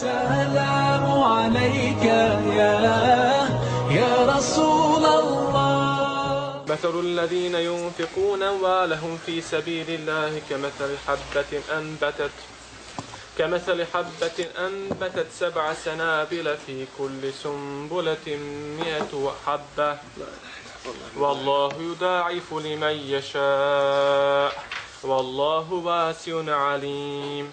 السلام عليك يا يا رسول الله. مثل الذين ينفقون أموالهم في سبيل الله كمثل حبة أنبتت كمثل حبة أنبتت سبع سنابل في كل سنبلة مئة حبة. والله يضاعف لمن يشاء والله واسع عليم.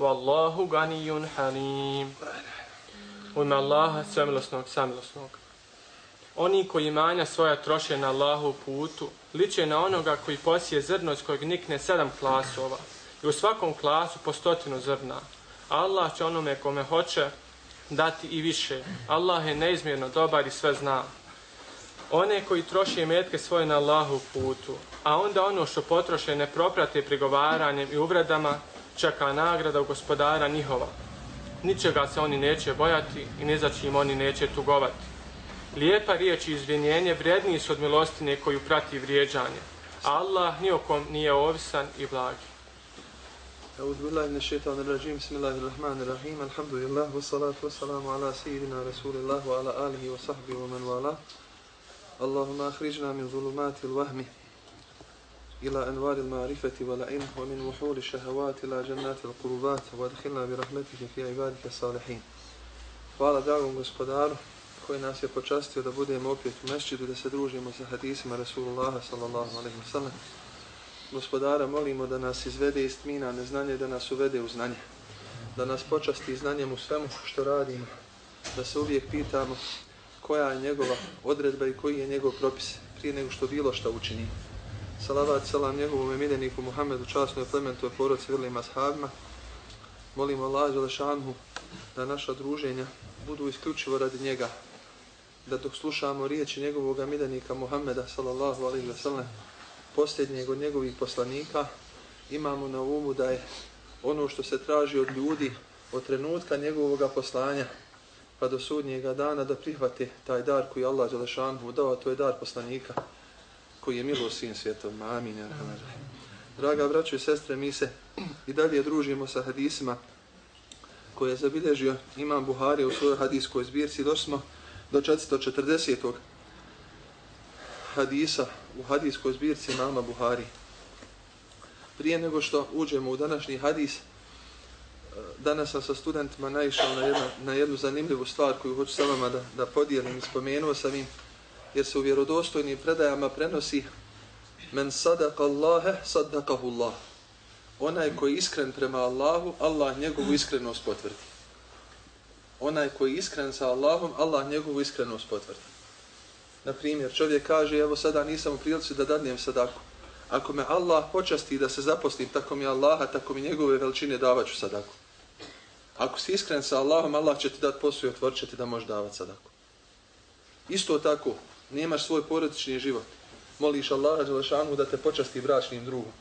Wallahu ganijun halim. U ime Allaha svemilosnog, samilosnog. Oni koji imanja svoja troše na Allahu putu, liče na onoga koji posije zrno iz kojeg nikne sedam klasova. I u svakom klasu po stotinu zrna. Allah će onome kome hoće dati i više. Allah je neizmjerno dobar i sve zna. One koji troše metke svoje na Allahu putu, a onda ono što potroše ne proprate prigovaranjem i uvredama, čeka nagrada u gospodara njihova. Ničega se oni neće bojati i ne za čim oni neće tugovati. Lijepa riječ i izvinjenje vredniji su od milostine koju prati vrijeđanje. Allah nijokom nije ovisan i blagi. أعوذ بالله من الشيطان الرجيم بسم الله الرحمن الرحيم الحمد لله والصلاة والسلام على سيدنا رسول الله وعلى آله وصحبه ومن والاه اللهم أخرجنا من ظلمات الوهم إلى أنوار المعرفة والعلم ومن وحول الشهوات إلى جنات القربات وادخلنا برحمتك في عبادك الصالحين Hvala dragom gospodaru koji nas je počastio da budemo opet u mešćidu, da se družimo sa hadisima Rasulullaha sallallahu alaihi wa sallam. Gospodara molimo da nas izvede iz tmina neznanje, da nas uvede u znanje. Da nas počasti znanjem u svemu što radimo. Da se uvijek pitamo koja je njegova odredba i koji je njegov propis prije nego što bilo što učini. Salavat selam njegovom emideniku Muhammedu, časnoj plementu, poroci, vrlim ashabima. Molimo Allah Želešanhu da naša druženja budu isključivo radi njega, da dok slušamo riječi njegovog amidenika Muhammeda sallallahu alaihi wa sallam, posljednjeg od njegovih poslanika, imamo na umu da je ono što se traži od ljudi od trenutka njegovog poslanja pa do sudnjega dana da prihvate taj dar koji Allah Želešanhu dao, to je dar poslanika koji je milo svim. Amin. Ja, Draga braćo i sestre, mi se i dalje družimo sa hadisima koje je zabilježio Imam Buhari u svojoj hadiskoj zbirci. Došli smo do 440. hadisa u hadiskoj zbirci Imama Buhari. Prije nego što uđemo u današnji hadis, eh, danas sam sa studentima naišao na jedna, na jednu zanimljivu stvar koju hoću sa vama da, da podijelim i spomenuo sam im, jer se u vjerodostojnim predajama prenosi men sadaka Allahe sadakahu Allah. Onaj koji je iskren prema Allahu, Allah njegovu iskrenost potvrdi. Onaj koji je iskren sa Allahom, Allah njegovu iskrenost potvrdi. Na primjer, čovjek kaže, evo sada nisam u prilici da dadnem sadaku. Ako me Allah počasti da se zaposlim, tako mi Allaha, tako mi njegove veličine davaću sadaku. Ako si iskren sa Allahom, Allah će ti dati posao i otvorit će ti da možeš davati sadaku. Isto tako, nemaš svoj porodični život. Moliš Allaha Đelešanu da te počasti bračnim drugom.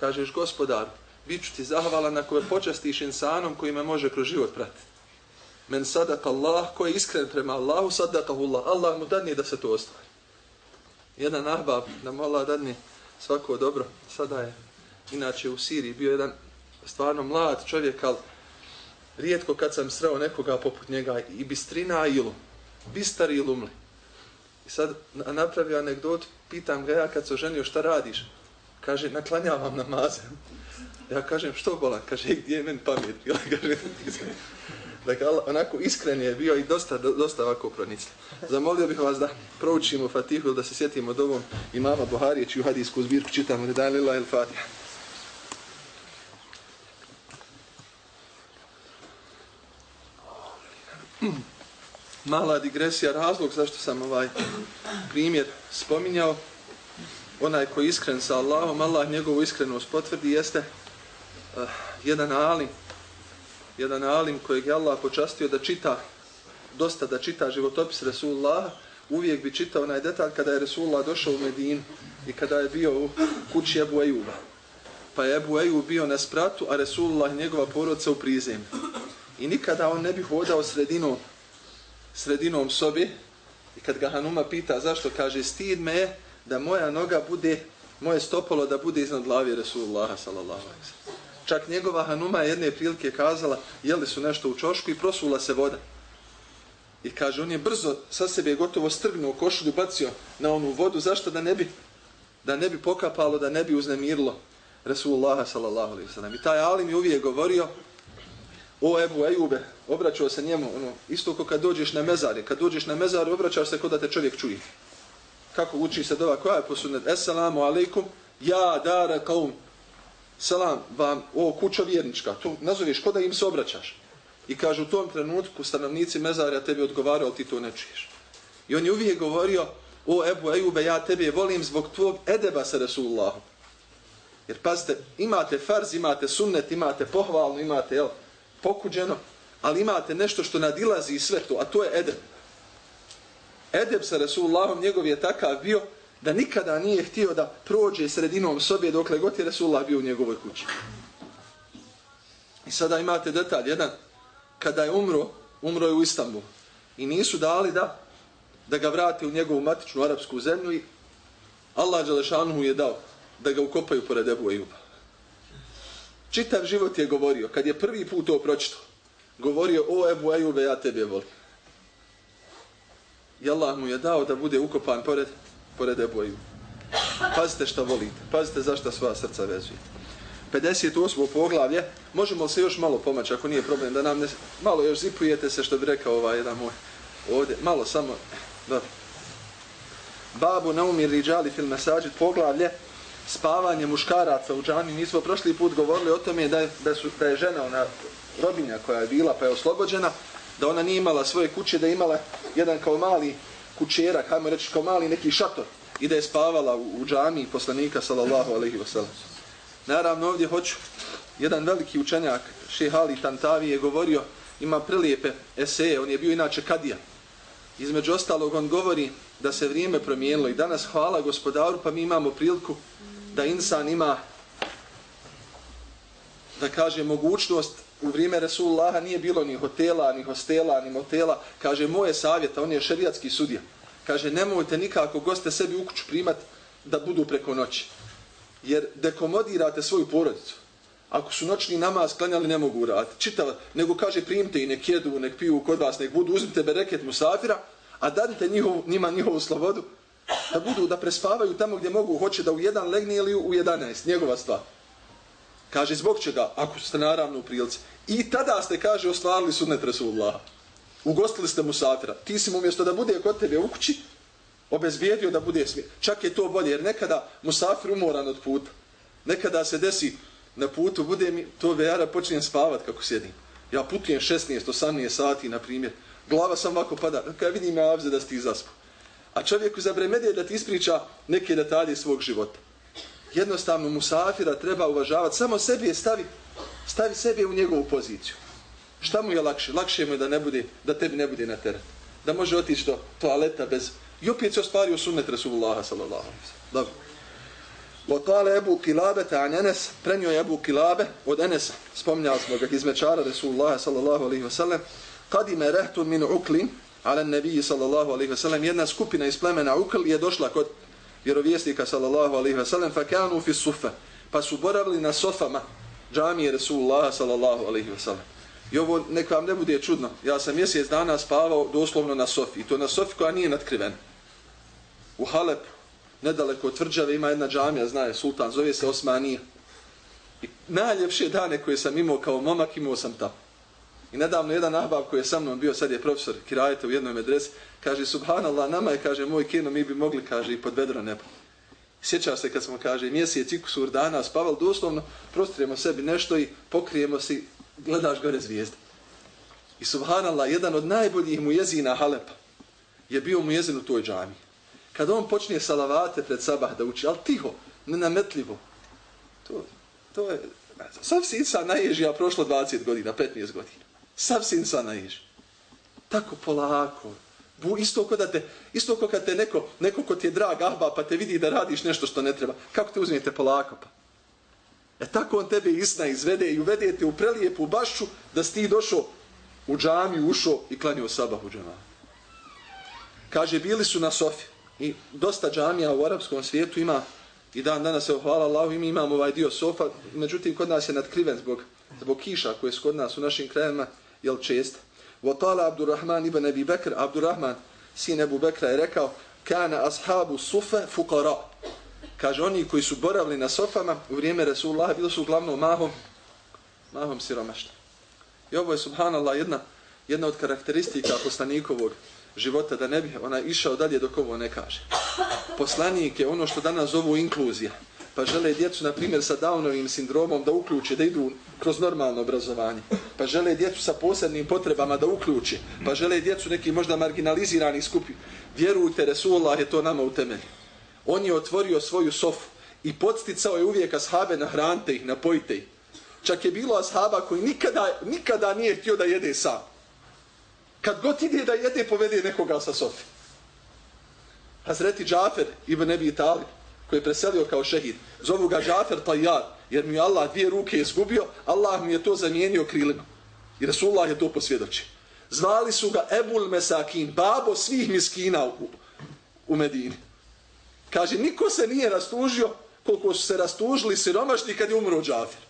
Kažeš, gospodar, bit ću ti zahvalan ako me počastiš insanom koji me može kroz život pratiti. Men sadak Allah, ko je iskren prema Allahu, sadakahullah. Allah mu dadne da se to ostvari. Jedan ahbab, da mu Allah dadne svako dobro, sada je, inače u Siriji, bio jedan stvarno mlad čovjek, ali rijetko kad sam sreo nekoga poput njega i bistrina ilu, bistar i. I sad napravio anegdot, pitam ga ja kad se oženio šta radiš? Kaže, naklanjavam namaze. Ja kažem, što bolan? Kaže, gdje je meni pamet? Ja kaže, dakle, onako iskren je bio i dosta, dosta ovako pronicljiv. Zamolio bih vas da proučimo Fatihu da se sjetimo od ovom imama Buharije, čiju hadijsku zbirku čitamo, ne dan lila il Fatiha. Mala digresija, razlog zašto sam ovaj primjer spominjao, onaj koji je iskren sa Allahom, Allah njegovu iskrenost potvrdi, jeste uh, jedan ali jedan alim kojeg je Allah počastio da čita, dosta da čita životopis Resulullaha, uvijek bi čitao onaj detalj kada je Resulullah došao u Medinu i kada je bio u kući Ebu Ejuba. Pa je Ebu Ejub bio na spratu, a Resulullah njegova porodca u prizemlju. I nikada on ne bi hodao sredinom, sredinom sobi i kad ga Hanuma pita zašto, kaže stid me da moja noga bude, moje stopalo da bude iznad glavi Resulullaha sallallahu alaihi Čak njegova Hanuma jedne prilike kazala, jeli su nešto u čošku i prosula se voda. I kaže, on je brzo sa sebe gotovo strgnuo košulju, bacio na onu vodu, zašto da ne bi da ne bi pokapalo, da ne bi uznemirilo Resulullaha sallallahu alaihi sallam. I taj Alim je uvijek govorio, o Ebu Ejube, obraćao se njemu, ono, isto kao kad dođeš na mezare, kad dođeš na mezare, obraćaš se kod da te čovjek čuje. Kako uči se dova, koja je posunet? Esselamu alaikum, ja dara kaum, selam vam, o kuća vjernička, tu nazoveš kod da im se obraćaš. I kaže, u tom trenutku stanovnici mezarja tebi odgovaraju, ali ti to ne čuješ. I on je uvijek govorio, o Ebu Ejube, ja tebe volim zbog tvog edeba sa Resulullahom. Jer pazite, imate farz, imate sunnet, imate pohvalno, imate jel, pokuđeno, ali imate nešto što nadilazi i sve to, a to je edeb. Edeb sa Resulullahom njegov je takav bio da nikada nije htio da prođe sredinom sobe dokle god je Resulullah bio u njegovoj kući. I sada imate detalj, jedan, kada je umro, umro je u Istanbulu. I nisu dali da da ga vrati u njegovu matičnu arapsku zemlju i Allah Đelešanu je dao da ga ukopaju pored Ebu Ejuba. Čitav život je govorio, kad je prvi put to pročito, govorio, o Ebu Ejube, ja tebe volim. I Allah mu je dao da bude ukopan pored, pored Ebu Ejube. Pazite šta volite, pazite zašto sva srca vezuje. 58. poglavlje, možemo se još malo pomaći, ako nije problem, da nam ne, malo još zipujete se što bi rekao ovaj jedan moj ovdje, malo samo, dobro. Babu naumir riđali fil mesađit poglavlje, spavanje muškaraca u džami. Mi smo prošli put govorili o tome da je, da su, da je žena, ona robinja koja je bila pa je oslobođena, da ona nije imala svoje kuće, da je imala jedan kao mali kućera, kajmo reći kao mali neki šator i da je spavala u, u džami poslanika sallallahu alaihi wasallam. Naravno ovdje hoću, jedan veliki učenjak, šehali Tantavi je govorio, ima prelijepe eseje, on je bio inače kadija, Između ostalog on govori da se vrijeme promijenilo i danas hvala gospodaru pa mi imamo priliku da insan ima da kaže mogućnost u vrijeme Resulullaha nije bilo ni hotela, ni hostela, ni motela. Kaže moje savjeta, on je šerijatski sudija. Kaže nemojte nikako goste sebi u kuću primat da budu preko noći. Jer dekomodirate svoju porodicu. Ako su noćni namaz klanjali, ne mogu uraditi. Čitava, nego kaže, primite i nek jedu, nek piju kod vas, nek budu, uzmite bereket musafira, a dadite njihov, njima njihovu slobodu, da budu, da prespavaju tamo gdje mogu, hoće da u jedan legne ili u 11, njegova stvar. Kaže, zbog čega? Ako ste naravno u prilici. I tada ste, kaže, ostvarili sudnet Resulullah. Ugostili ste musafira. Ti si mu umjesto da bude kod tebe u kući, obezbijedio da bude smije. Čak je to bolje, jer nekada musafir umoran od puta. Nekada se desi, na putu bude mi to vejara počinjem spavat kako sjedim. Ja putujem 16, 18 sati, na primjer. Glava sam ovako pada. Kada vidim ja avze da ste ti A čovjeku zabremedije da ti ispriča neke detalje svog života. Jednostavno musafira treba uvažavati. Samo sebi je stavi, stavi sebe u njegovu poziciju. Šta mu je lakše? Lakše mu je da, ne bude, da tebi ne bude na teren. Da može otići do toaleta bez... I opet se ostvario sunnet Rasulullaha sallallahu alaihi Dobro. وقال Ebu Kilabete an Enes, prenio je Ebu Kilabe od Enesa, spominjali smo ga iz mečara Rasulullah sallallahu alaihi wa sallam, kadime rehtun min uklin, ala nebiji sallallahu alaihi wasallam, jedna skupina iz plemena ukl je došla kod vjerovjesnika sallallahu alaihi wasallam, fa kanu fi sufa, pa su boravili na sofama džamije Rasulullah sallallahu alaihi wasallam. I ovo nek vam ne bude čudno, ja sam mjesec dana spavao doslovno na sofi, i to na sofi koja nije natkrivena. U Halepu, nedaleko od tvrđave ima jedna džamija, znaje sultan, zove se Osmanija. I najljepše dane koje sam imao kao momak, imao sam tamo. I nedavno jedan ahbab koji je sa mnom bio, sad je profesor Kirajeta u jednoj medresi, kaže, subhanallah, nama je, kaže, moj kino, mi bi mogli, kaže, i pod vedro nebo. Sjeća se kad smo, kaže, mjesec i kusur dana spavali, doslovno prostrijemo sebi nešto i pokrijemo si, gledaš gore zvijezde. I subhanallah, jedan od najboljih mujezina Halepa je bio mujezin u toj džami. kad on počne salavate pred sabah da uči, ali tiho, nenametljivo, to, to je sam si insan naježi, a prošlo 20 godina, 15 godina. Sav sin insan. Tako polako. Bu, isto ko da te, isto ko kad te neko, neko ko ti je drag ahba, pa te vidi da radiš nešto što ne treba. Kako te uzmijete polako pa? E tako on tebe isna izvede i uvede te u prelijepu bašću da si ti došao u džamiju, ušao i klanio sabah u džamaju. Kaže, bili su na Sofi. I dosta džamija u arapskom svijetu ima i dan danas, evo, hvala Allahu, i mi imamo ovaj dio Sofa. Međutim, kod nas je nadkriven zbog, zbog kiša koje su kod nas u našim krajima, jel čest. Votala Abdurrahman ibn Abi Bekr, Abdurrahman, sin Ebu Bekra, je rekao, kana ashabu sufe fukara. Kaže, oni koji su boravili na sofama u vrijeme Resulullah, bili su uglavnom mahom, mahom siromašta. I ovo je, subhanallah, jedna, jedna od karakteristika poslanikovog života, da ne bi ona išao dalje dok ovo ne kaže. Poslanik je ono što danas zovu inkluzija. Pa žele djecu, na primjer, sa Downovim sindromom da uključe, da idu kroz normalno obrazovanje. Pa žele djecu sa posebnim potrebama da uključe. Pa žele djecu neki možda marginalizirani skupi. Vjerujte, Resulullah je to nama u temelju. On je otvorio svoju sofu i podsticao je uvijek ashabe na hrante ih, napojite ih. Čak je bilo ashaba koji nikada, nikada nije htio da jede sam. Kad god ide da jede, povede nekoga sa sofi. Hazreti Džafer ibn Ebi Talib, koji je preselio kao šehid, zovu ga Džafer Tajjar, jer mi je Allah dvije ruke izgubio, Allah mi je to zamijenio krilima. I Resulullah je to posvjedoči. Zvali su ga Ebul Mesakin, babo svih miskina u, u Medini. Kaže, niko se nije rastužio koliko su se rastužili siromašni kad je umro Džafer.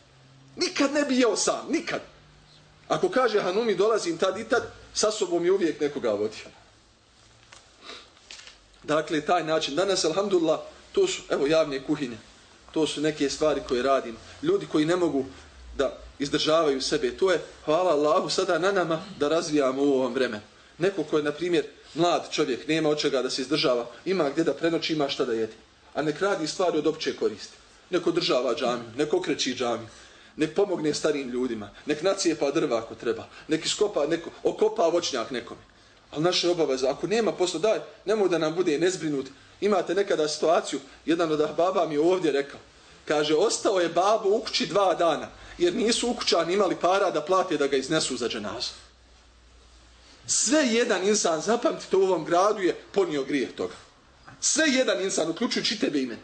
Nikad ne bi jeo sam, nikad. Ako kaže Hanumi dolazim tad i tad, sa sobom je uvijek nekoga vodio. Dakle, taj način. Danas, alhamdulillah, to su, evo, javne kuhinje. To su neke stvari koje radim. Ljudi koji ne mogu da izdržavaju sebe. To je, hvala Allahu, sada na nama da razvijamo u ovom vremenu. Neko ko je, na primjer, mlad čovjek, nema od čega da se izdržava, ima gdje da prenoći, ima šta da jede. A nek radi stvari od opće koristi. Neko država džamiju, neko okreći džamiju, nek pomogne starim ljudima, nek nacije pa drva ako treba, nek iskopa, neko, okopa voćnjak nekome. Ali naša obaveza, ako nema posla, daj, nemoj da nam bude nezbrinut. Imate nekada situaciju, jedan od ahbaba mi je ovdje rekao, kaže, ostao je babo u kući dva dana, jer nisu ukućani imali para da plate da ga iznesu za dženazu. Sve jedan insan, zapamtite u ovom gradu, je ponio grijeh toga. Sve jedan insan, uključujući tebe imen.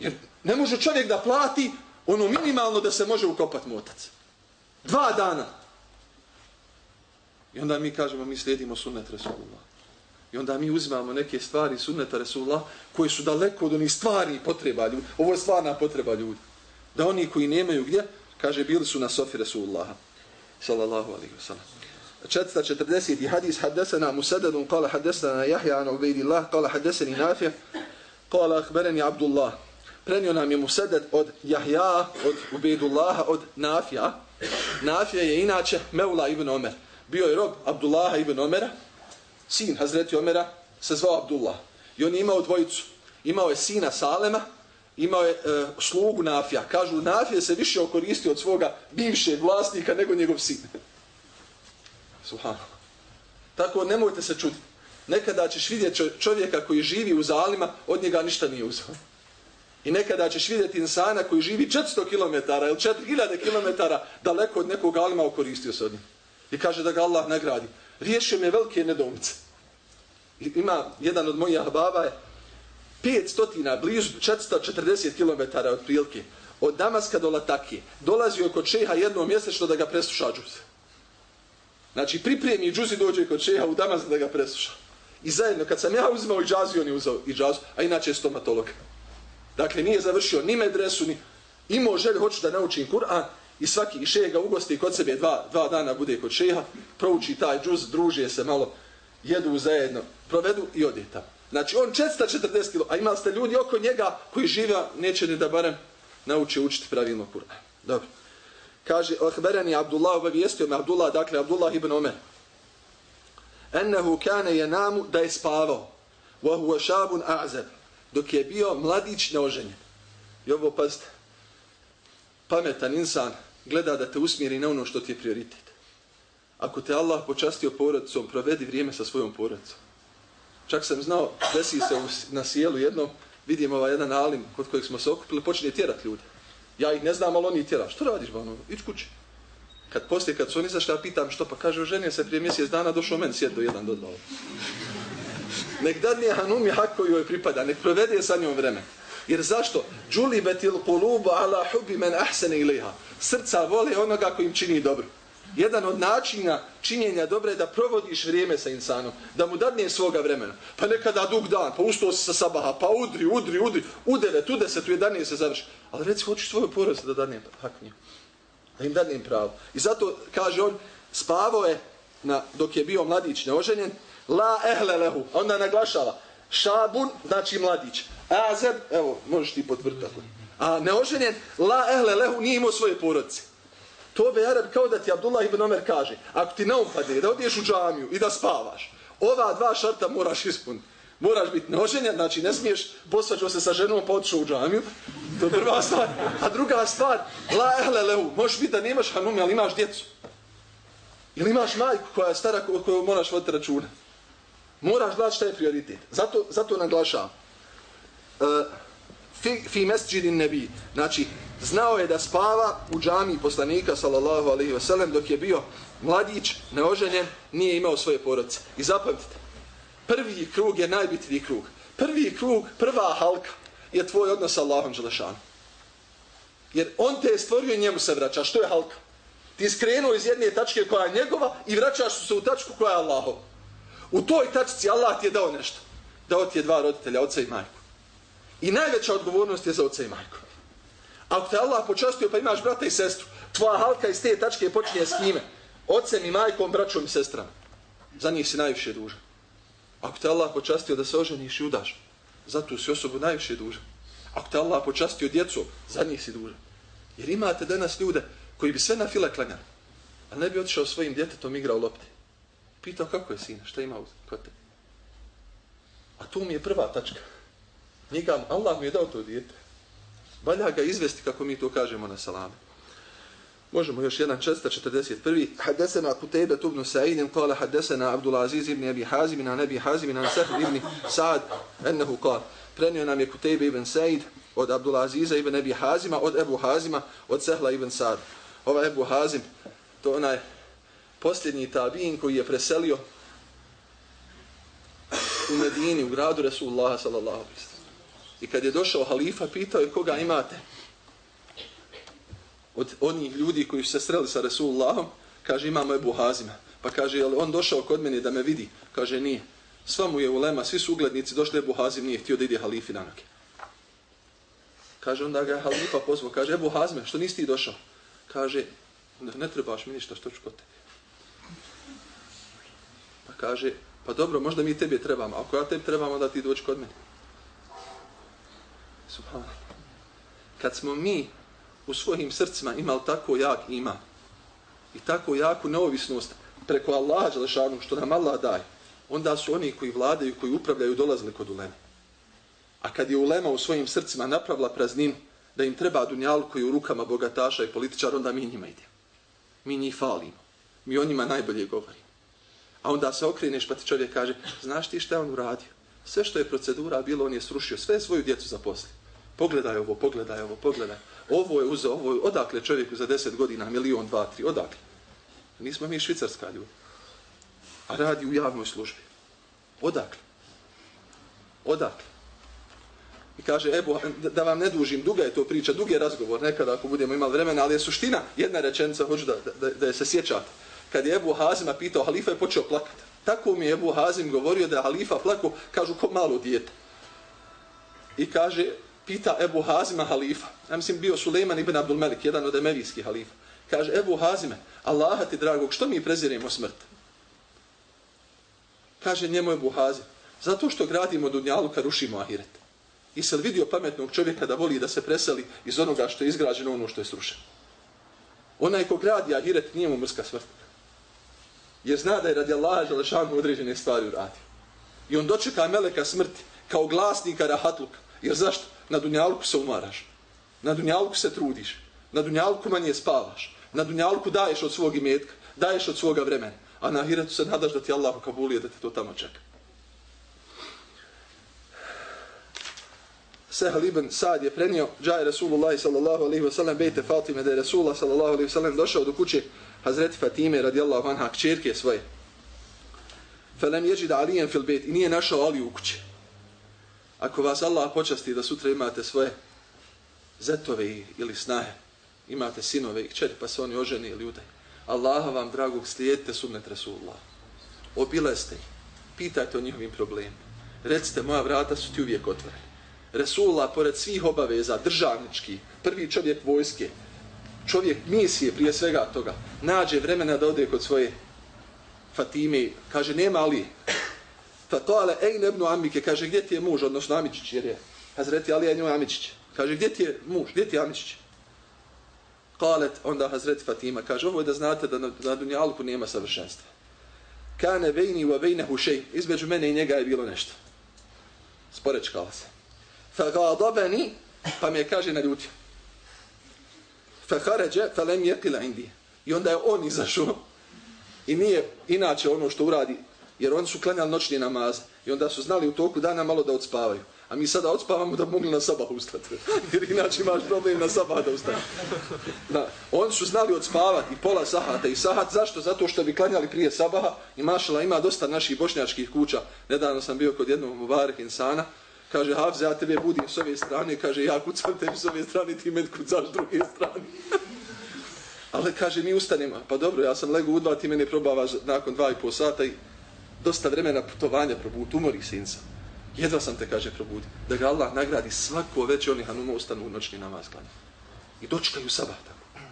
Jer ne može čovjek da plati ono minimalno da se može ukopat motac. Dva dana. I onda mi kažemo, mi slijedimo sunnet Resulullah. I onda mi uzimamo neke stvari sunneta Resulullah koje su daleko od onih stvari potreba ljudi. Ovo je stvarna potreba ljudi. Da oni koji nemaju gdje, kaže, bili su na sofi Resulullah. Sallallahu alaihi wa sallam. 440. hadis haddesana Musadadun kala haddesana Jahja an Ubejdillah kala haddesani Nafija kala akbereni Abdullah prenio nam je Musadad od Jahja od Ubejdullaha od Nafija Nafija je inače Mevla ibn Omer bio je rob Abdullaha ibn Omera sin Hazreti Omera se zvao Abdullah i on je imao dvojicu imao je sina Salema imao je e, slugu Nafija kažu Nafija se više okoristio od svoga bivšeg vlasnika nego njegov sin Subhanallah. Tako nemojte se čuditi. Nekada ćeš vidjeti čovjeka koji živi u zalima, od njega ništa nije uzao. I nekada ćeš vidjeti insana koji živi 400 km ili 4000 km daleko od nekog alima okoristio se od njim. I kaže da ga Allah nagradi. Riješio me velike nedomice. Ima jedan od mojih baba je 500, blizu 440 km od prilike, od Damaska do Latakije, dolazio kod šeha jednom mjesečno da ga presluša džuze. Znači, pripremi džuzi dođe kod šeha u Damask da ga presluša. I zajedno, kad sam ja uzmao i džazi, on je uzao i džazu, a inače je stomatolog. Dakle, nije završio ni medresu, ni imao želju, hoću da naučim Kur'an, i svaki šeha ga ugosti kod sebe dva, dva dana bude kod šeha, prouči taj džuz, družije se malo, jedu zajedno, provedu i ode tamo. Znači, on 440 kilo, a imali ste ljudi oko njega koji živa, neće ni da barem nauči učiti pravilno Kur'an. Dobro kaže ohbereni Abdullah obavijestio me Abdullah, dakle Abdullah ibn Omer. Ennehu kane je namu da je spavao. Wa huwa shabun a'zab. Dok je bio mladić neoženjen. I ovo pazite. Pametan insan gleda da te usmjeri na ono što ti je prioritet. Ako te Allah počastio porodicom, provedi vrijeme sa svojom porodicom. Čak sam znao, desi se na sjelu jednom, vidim ovaj jedan alim kod kojeg smo se okupili, počinje tjerat ljude. Ja ih ne znam, ali oni tjera. Što radiš, ba, ono, ić kući. Kad poslije, kad su oni zašli, ja pitam što, pa kaže, ženio se prije mjesec dana, došao men, sjed do jedan, do dva. Nek dadnije Hanumi hak koji joj pripada, nek provede sa njom vreme. Jer zašto? Džuli betil kulubu ala hubi men ahsene iliha. Srca vole onoga koji im čini dobro. Jedan od načina činjenja dobra je da provodiš vrijeme sa insanom, da mu dadnije svoga vremena. Pa nekada dug dan, pa ustao si sa sabaha, pa udri, udri, udri, u devet, u deset, u jedanije se završi. Ali reci, hoćeš svoju porodicu da dadnijem pa hak njim. Da im dadnijem pravo. I zato, kaže on, spavao je na, dok je bio mladić neoženjen, la ehle lehu, onda naglašava, šabun, znači mladić, azeb, evo, možeš ti potvrtati. A neoženjen, la ehle lehu, nije imao svoje porodice. To bi Arab kao da ti Abdullah ibn Omer kaže, ako ti ne upade da odiješ u džamiju i da spavaš, ova dva šarta moraš ispuniti. Moraš biti neoženjen, znači ne smiješ posvađao se sa ženom pa otišao u džamiju. To je prva stvar. A druga stvar, la ehle lehu, možeš biti da nemaš hanumi, ali imaš djecu. Ili imaš majku koja je stara koju moraš voditi računa. Moraš gledati šta je prioritet. Zato, zato naglašavam. E, fi, fi mesđidin nebi. Znači, znao je da spava u džami poslanika, sallallahu alaihi wasallam, dok je bio mladić, neoženjen, nije imao svoje porodce. I zapamtite, prvi krug je najbitniji krug. Prvi krug, prva halka je tvoj odnos sa Allahom Đelešanom. Jer on te je stvorio i njemu se vraća. Što je halka? Ti skrenuo iz jedne tačke koja je njegova i vraćaš se u tačku koja je Allahov. U toj tačci Allah ti je dao nešto. Dao ti je dva roditelja, oca i majku. I najveća odgovornost je za oca i majku. Ako te Allah počastio pa imaš brata i sestru, tvoja halka iz te tačke počinje s kime? Ocem i majkom, braćom i sestrama. Za njih si najviše dužan. Ako te Allah počastio da se oženiš i udaš, za tu si osobu najviše dužan. Ako te Allah počastio djecom, za njih si dužan. Jer imate danas ljude koji bi sve na file klanjali, a ne bi otišao svojim djetetom igrao lopte. Pitao kako je sina, šta ima kod te? A tu mi je prva tačka. Njega, Allah mi je dao to dijete. Valja ga izvesti kako mi to kažemo na salame. Možemo još jedan česta, 41. Hadesena Kutejbe tubnu Sa'idin, kala hadesena Abdulaziz ibn Abi Hazim, na nebi Hazim, na Sehl ibn Sa'ad, ennehu kala. Prenio nam je Kutejbe ibn Sa'id od Abdulaziza ibn Abi Hazima, od Ebu Hazima, od Sehla ibn Sa'ad. Ova Ebu Hazim, to onaj posljednji tabin koji je preselio u Medini, u gradu Resulullah sallallahu alaihi I kad je došao halifa, pitao je koga imate. Od onih ljudi koji su se sreli sa Resulullahom, kaže imamo Ebu Hazima. Pa kaže, je on došao kod mene da me vidi? Kaže, nije. Sva mu je ulema, svi su uglednici, došli Ebu Hazim, nije htio da ide halifi na noge. Kaže, onda ga halifa pozvao, kaže, Ebu Hazime, što nisi ti došao? Kaže, ne trebaš mi ništa, što ću kod tebe. Pa kaže, pa dobro, možda mi tebi trebamo, ako ja tebi trebamo da ti dođi kod mene. Subhanallah. Kad smo mi u svojim srcima imali tako jak ima i tako jaku neovisnost preko Allaha Đelešanu, što nam Allah daje, onda su oni koji vladaju, koji upravljaju, dolazili kod uleme. A kad je ulema u svojim srcima napravila prazninu, da im treba dunjal koji u rukama bogataša i političara, onda mi njima idemo. Mi njih falimo. Mi o njima najbolje govorimo. A onda se okreneš pa ti čovjek kaže, znaš ti šta on uradio? Sve što je procedura bilo, on je srušio sve svoju djecu za. Pogledaj ovo, pogledaj ovo, pogledaj. Ovo je uzeo, ovo je, odakle čovjeku za deset godina, milion, dva, tri, odakle? Nismo mi švicarska ljudi. A radi u javnoj službi. Odakle? Odakle? I kaže, evo, da vam ne dužim, duga je to priča, dug je razgovor, nekada ako budemo imali vremena, ali je suština, jedna rečenica, hoću da, da, da je se sjećate. Kad je Ebu Hazima pitao, halifa je počeo plakati. Tako mi je Ebu Hazim govorio da je halifa plako, kažu, ko malo dijete. I kaže, pita Ebu Hazima halifa, ja mislim bio Suleiman ibn Abdul Melik, jedan od emevijskih halifa, kaže Ebu Hazime, Allaha ti dragog, što mi preziremo smrt? Kaže njemu Ebu Hazim, zato što gradimo dunjalu kad rušimo ahiret. I se vidio pametnog čovjeka da voli da se preseli iz onoga što je izgrađeno ono što je srušeno. Onaj ko gradi ahiret nije mu mrska smrt. Jer zna da je radi Allaha želešanu određene stvari uradio. I on dočeka meleka smrti kao glasnika rahatluka. Jer zašto? Na dunjalku se umaraš. Na dunjalku se trudiš. Na dunjalku manje spavaš. Na dunjalku daješ od svog imetka. Daješ od svoga vremena. A na ahiretu se nadaš da ti Allah kabulije da te to tamo čeka. Sehal ibn Sa'd je prenio, džaj Rasulullah sallallahu alaihi wa sallam, bejte Fatime, da je Rasulullah sallallahu alaihi wa sallam došao do kuće Hazreti Fatime radijallahu anha, kćerke svoje. Felem jeđi da alijem fil bejt i nije našao Ali u kući. Ako vas Allah počasti da sutra imate svoje zetove ili snahe, imate sinove i kćeri, pa se oni oženi ili udaj. Allaha vam, dragog, slijedite sunnet Rasulullah. Obileste ih. Pitajte o njihovim problemima. Recite, moja vrata su ti uvijek otvorene. Resulullah, pored svih obaveza, državnički, prvi čovjek vojske, čovjek misije prije svega toga, nađe vremena da ode kod svoje Fatime, kaže, nema Ali. Fa to ibn Amike, kaže, gdje ti je muž, odnosno Amičić, jer je Hazreti Ali je njoj Amičić. Kaže, gdje ti je muž, gdje ti je Amičić? Kalet, onda Hazreti Fatima, kaže, ovo je da znate da na, na Dunjalku nema savršenstva. Kane vejni wa vejnehu šej, između mene i njega je bilo nešto. Sporečkala se. Fa pa mi je kaže na ljutio. Fa fa lem jekila indi. I onda je on izašao. I nije inače ono što uradi, jer oni su klanjali noćni namaz. I onda su znali u toku dana malo da odspavaju. A mi sada odspavamo da mogli na sabah ustati. Jer inače imaš problem na sabah da ustati. Da. Oni su znali odspavati pola sahata i sahat. Zašto? Zato što bi klanjali prije sabaha. I mašala ima dosta naših bošnjačkih kuća. Nedavno sam bio kod jednog Mubarek insana. Kaže, Havze, ja tebe budim s ove strane. Kaže, ja kucam tebi s ove strane, ti med kucaš s druge strane. Ali kaže, mi ustanemo. Pa dobro, ja sam lego u dva, ti mene probavaš nakon dva i pol sata i dosta vremena putovanja probut, umori sinca. Jedva sam te, kaže, probudi. Da ga Allah nagradi svako veće oni hanuma ustanu u noćni namaz klanja. I dočkaju sabah tako.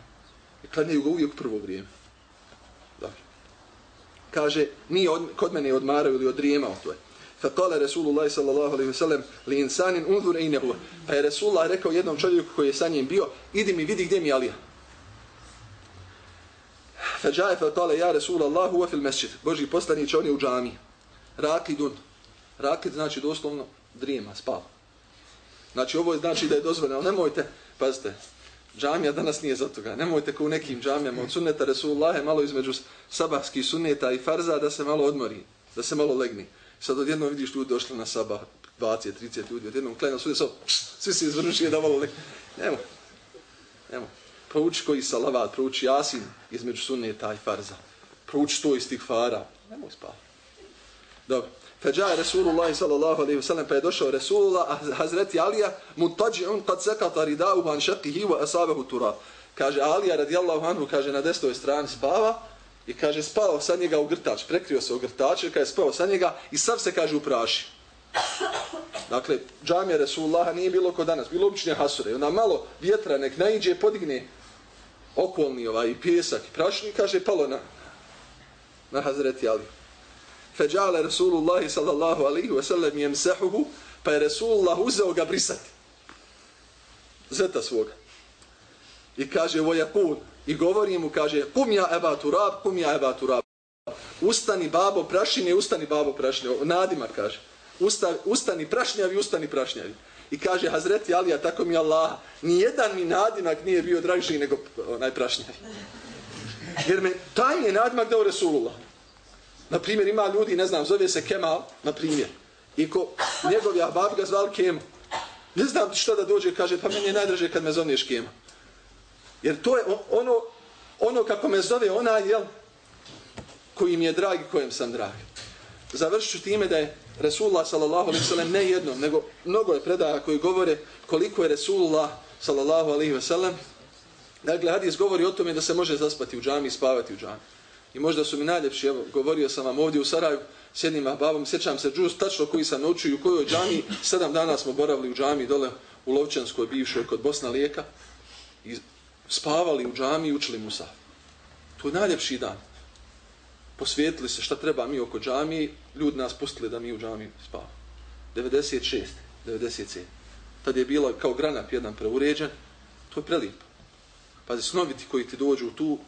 I klanjaju ga uvijek prvo vrijeme. Dakle. Kaže, nije od, kod mene odmarao ili odrijemao to je. Fa kale Resulullah sallallahu alaihi wa sallam li insanin unzur ejne. Pa je Resulullah rekao jednom čovjeku koji je sa njim bio, idi mi vidi gdje mi Alija. Fa džaje fa ja Resulullah huva fil mesčit. Boži poslanić, on je u džami. Rakidun. Rakid znači doslovno drijema, spava. Znači ovo je znači da je dozvoljeno, ali nemojte, pazite, džamija danas nije za toga. Nemojte kao u nekim džamijama od sunneta Resulullah malo između sabahskih sunneta i farza da se malo odmori, da se malo legni. Sad odjednom vidiš ljudi došli na sabah, 20, 30 ljudi, odjednom klenu sudi, so, svi se izvrnuši da malo legni. Nemo, nemo. Prouči koji salavat, prouči jasin između sunneta i farza. Prouči to iz tih fara. Nemoj spavati. Dobro. Feđaje Resulullah sallallahu alaihi wa sallam, pa je došao Resulullah, a Hazreti Alija, mutađi'un kad sekata ridauhu an šakihi wa asabehu turab. Kaže Alija radijallahu anhu, kaže na desnoj strani spava i kaže spao sa njega u grtač, prekrio se u grtač, kaže spavao spao sa njega i sav se kaže upraši. Dakle, džamija Resulullaha nije bilo kod danas, bilo obične hasure. I onda malo vjetra nek naiđe, podigne okolni ovaj pjesak i prašni, kaže palo na, na Hazreti Ali. Feđale Rasulullahi sallallahu alihi wa sallam jemsehuhu, pa je Rasulullah uzeo ga brisati. Zeta svoga. I kaže, vojakun, i govori mu, kaže, kum ja eba turab, kum ja eba turab. Ustani babo prašine, ustani babo prašine. Nadima kaže. Usta, ustani prašnjavi, ustani prašnjavi. I kaže Hazreti Alija, tako mi Allah, nijedan mi nadimak nije bio draži nego onaj prašnjavi. Jer me taj je nadimak dao Resulullah. Na primjer, ima ljudi, ne znam, zove se Kemal, na primjer. I ko njegov ahbab ga zvali Kemo. Ne znam ti što da dođe, kaže, pa meni je najdraže kad me zovneš Kema. Jer to je ono, ono kako me zove ona, jel, koji mi je drag i kojem sam drag. Završću time da je Resulullah sallallahu alaihi wasallam ne jednom, nego mnogo je predaja koji govore koliko je Resulullah sallallahu alaihi wasallam. Dakle, hadis govori o tome da se može zaspati u džami i spavati u džami. I možda su mi najljepši, evo, govorio sam vam ovdje u Saraju, s jednim babom, sjećam se džus, tačno koji sam naučio i u kojoj džami, sedam dana smo boravili u džami dole u Lovčanskoj bivšoj kod Bosna Lijeka i spavali u džami i učili Musa. To je najljepši dan. Posvijetili se šta treba mi oko džami, ljudi nas pustili da mi u džami spavamo. 96. 97. Tad je bilo kao granap jedan preuređen, to je prelijepo. Pazi, snoviti koji ti dođu tu,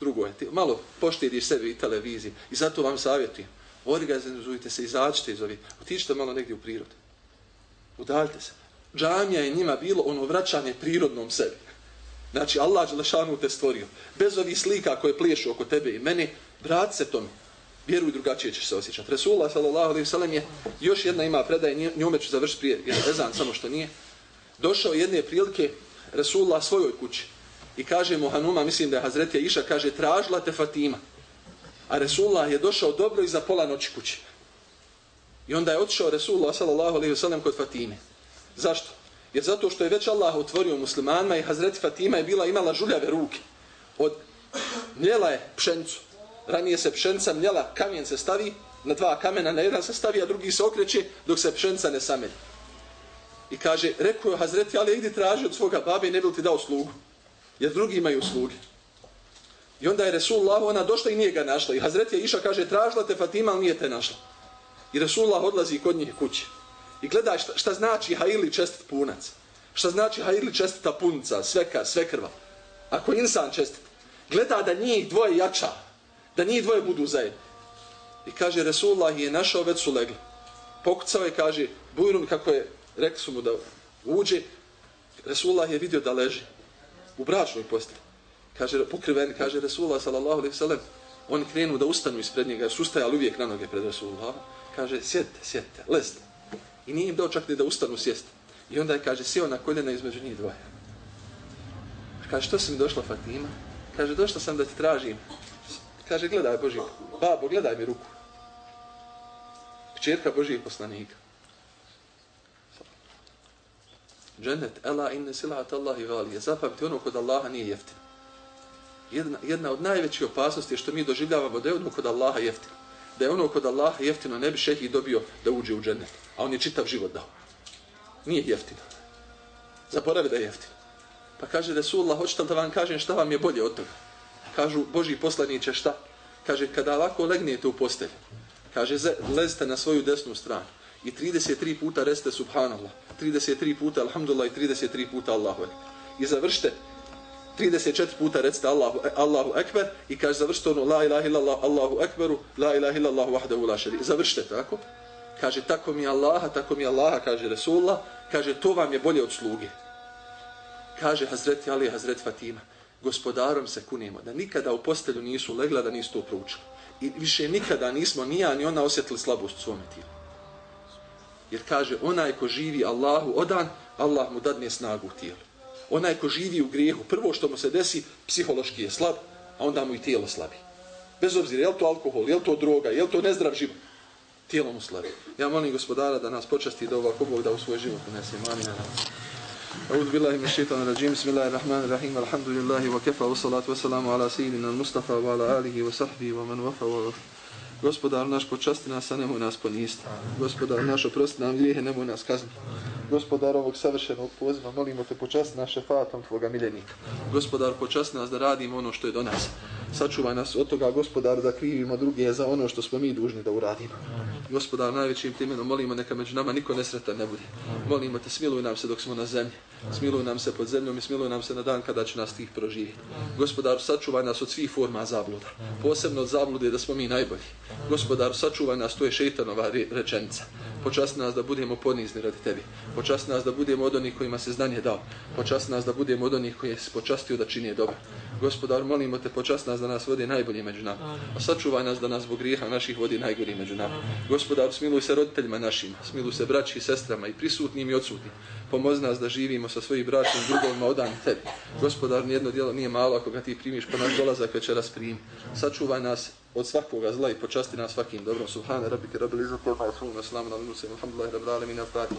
drugo je, malo poštediš sebi i televiziji i zato vam savjetujem, organizujte se, izađite iz ovih, otičite malo negdje u prirodu. Udaljite se. Džamija je njima bilo ono vraćanje prirodnom sebi. Znači, Allah Đelešanu te stvorio. Bez ovih slika koje pliješu oko tebe i meni, vrat se tome. Vjeruj drugačije ćeš se osjećati. Resulullah sallallahu alaihi sallam je, još jedna ima predaje, njome ću završiti prije, jer ezan samo što nije. došao jedne prilike Resulullah svojoj kući i kaže mu Hanuma, mislim da je Hazretija Iša, kaže tražila te Fatima. A Resulullah je došao dobro i za pola noći kući. I onda je otišao Resulullah sallallahu alaihi wasallam kod Fatime. Zašto? Jer zato što je već Allah otvorio muslimanima i Hazreti Fatima je bila imala žuljave ruke. Od mljela je pšencu. Ranije se pšenca mljela, kamen se stavi, na dva kamena, na jedan se stavi, a drugi se okreće dok se pšenca ne samelji. I kaže, rekao je Hazreti, ali idi traži od svoga babe i ne bi ti dao slugu. Jer drugi imaju sluge. I onda je Resulullah, ona došla i nije ga našla. I Hazreti je iša, kaže, tražila te Fatima, ali nije te našla. I Resulullah odlazi kod njih kuće. I gledaj šta, šta znači hajili čestit punac. Šta znači hajili čestita punca, sveka, svekrva. Ako insan čestit. Gleda da njih dvoje jača. Da njih dvoje budu zajedno. I kaže, Resulullah je našao, već su legli. Pokucao je, kaže, bujrum kako je, rekli su mu da uđe. Resulullah je vidio da leži. U bračnoj posteli. Kaže, pokriven, kaže Resulullah sallallahu alaihi sallam. Oni krenu da ustanu ispred njega, su ustajali uvijek na noge pred Resulullah. Kaže, sjedite, sjedite, lezite. I nije im dao čak da ustanu sjesti. I onda je, kaže, sjeo na koljena između njih dvoje. Kaže, što si mi došla Fatima? Kaže, došla sam da ti tražim. Kaže, gledaj Boži, babo, gledaj mi ruku. Kćerka Božijeg poslanika. Džennet, ela inne silat Allahi valije. Zapamti ono kod Allaha nije jeftin. Jedna, jedna od najvećih opasnosti je što mi doživljavamo da je ono kod Allaha jeftin. Da je ono kod Allaha jeftino, ne bi šehi dobio da uđe u džennet. A on je čitav život dao. Nije jeftino. Zaporavi da je jeftino. Pa kaže Resulullah, hoćete da vam kažem šta vam je bolje od toga? Kažu, Boži poslaniće šta? Kaže, kada ovako legnete u postelju, kaže, lezite na svoju desnu stranu i 33 puta reste subhanallah, 33 puta alhamdulillah i 33 puta Allahu ekber. I završite 34 puta recite Allahu, Allahu ekber i kaže završite ono la ilaha illallah Allahu ekberu, la ilaha illallah wahdahu la šari. Završite tako. Kaže tako mi Allaha, tako mi Allaha, kaže Resulullah, kaže to vam je bolje od sluge. Kaže Hazreti Ali, Hazreti Fatima, gospodarom se kunemo, da nikada u postelju nisu legla da nisu to proučili. I više nikada nismo ni ja ni ona osjetili slabost u svome tijelu. Jer kaže, onaj ko živi Allahu odan, Allah mu dadne snagu u tijelu. Onaj ko živi u grijehu, prvo što mu se desi, psihološki je slab, a onda mu i tijelo slabi. Bez obzira, je li to alkohol, je li to droga, je li to nezdrav život, tijelo mu slabi. Ja molim gospodara da nas počasti da ovako Bog da u svoj život unese. Amin. أعوذ بالله من الشيطان الرجيم بسم الله الرحمن الرحيم الحمد لله وكفى والصلاة والسلام على سيدنا المصطفى وعلى آله وصحبه ومن وفى ووفى Gospodar naš počasti nas, a nemoj nas ponijesti. Gospodar naš oprosti nam grijehe, nemoj nas kazniti. Gospodar ovog savršenog poziva, molimo te počast naše fatom Tvoga miljenika. Gospodar počast nas da radimo ono što je do nas. Sačuvaj nas od toga, gospodar, da krivimo druge za ono što smo mi dužni da uradimo. Gospodar, najvećim timenom molimo neka među nama niko nesretan ne bude. Molimo te, smiluj nam se dok smo na zemlji. Smiluj nam se pod zemljom i smiluj nam se na dan kada će nas tih proživjeti. Gospodar, sačuvaj nas od svih forma zabluda. Posebno od zablude da smo mi najbolji. Gospodar, sačuvaj nas, to je šeitanova rečenica. Počast nas da budemo ponizni radi tebi. Počasti nas da budemo od onih kojima se znanje dao. Počasti nas da budemo od onih koji je počastio da čini dobro. Gospodar, molimo te, počasti nas da nas vodi najbolji među nama. A sačuvaj nas da nas zbog grijeha naših vodi najgori među nama. Gospodar, smiluj se roditeljima našima, smiluj se braći i sestrama i prisutnim i odsutnim. Pomozi nas da živimo sa svojim braćim drugovima odan tebi. Gospodar, nijedno djelo nije malo ako ga ti primiš pa naš dolazak večeras primi. Sačuvaj nas od svakoga zla i počasti nas svakim dobrom. Subhane, rabike, rabili, izuke, ma je fulno, slamu, nalim, nusim, alhamdulillah, rabbi, alamin, al-fatih.